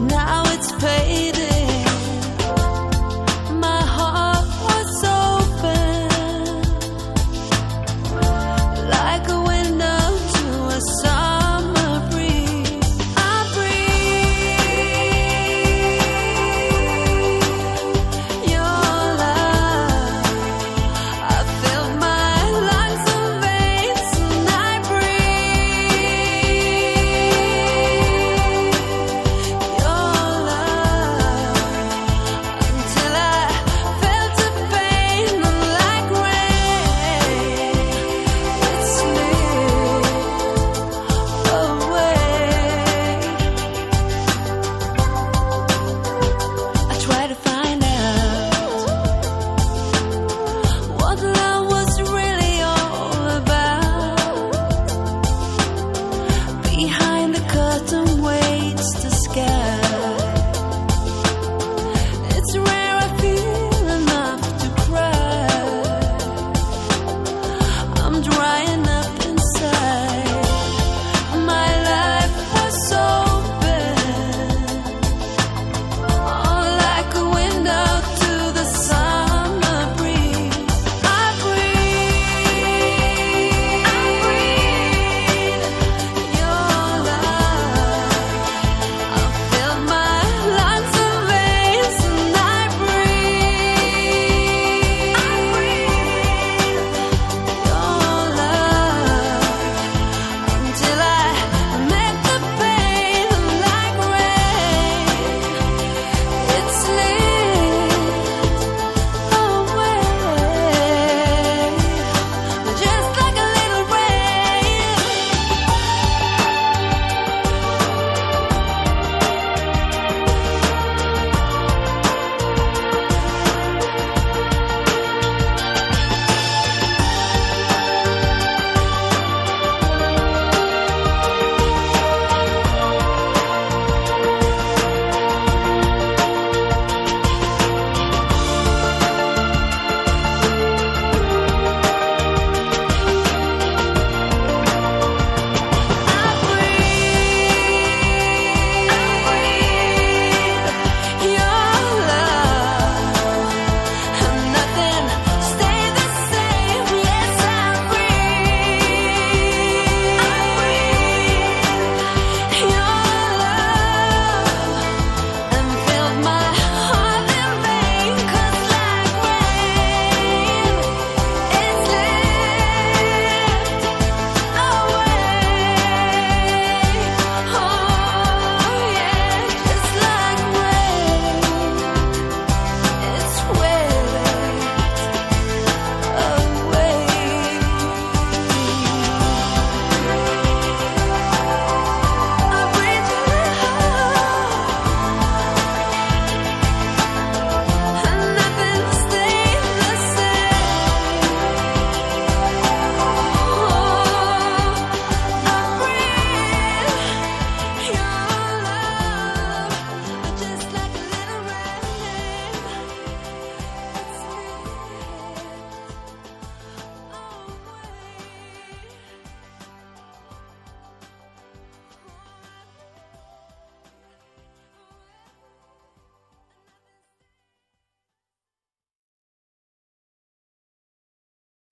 Now it's paid